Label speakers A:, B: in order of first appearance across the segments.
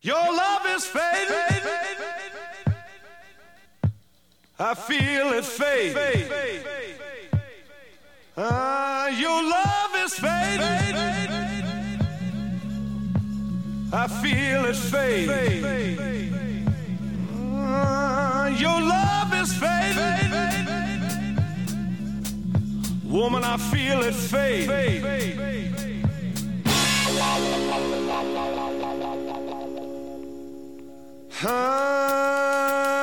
A: Your love is fading. I feel it fade. Ah, your love is fading. I feel it fade. Ah, your love is fading. Woman, I feel it fade. Ah,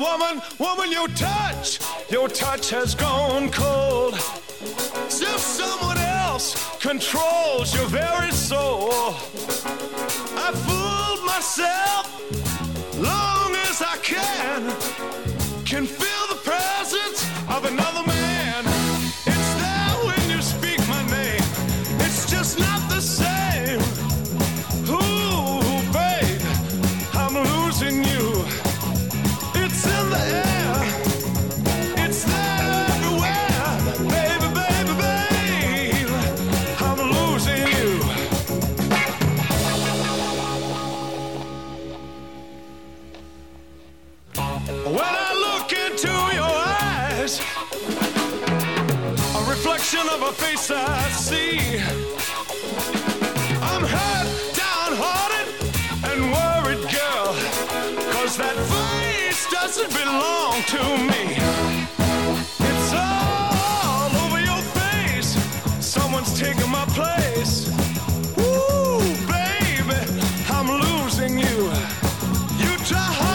A: woman, woman, your touch, your touch has gone cold. As if someone else controls your very soul. I fooled myself long as I can. Can feel eyes. A reflection of a face I see. I'm hurt, downhearted, and worried, girl. Cause that face doesn't belong to me. It's all over your face. Someone's taking my place. Ooh, baby, I'm losing you. You try.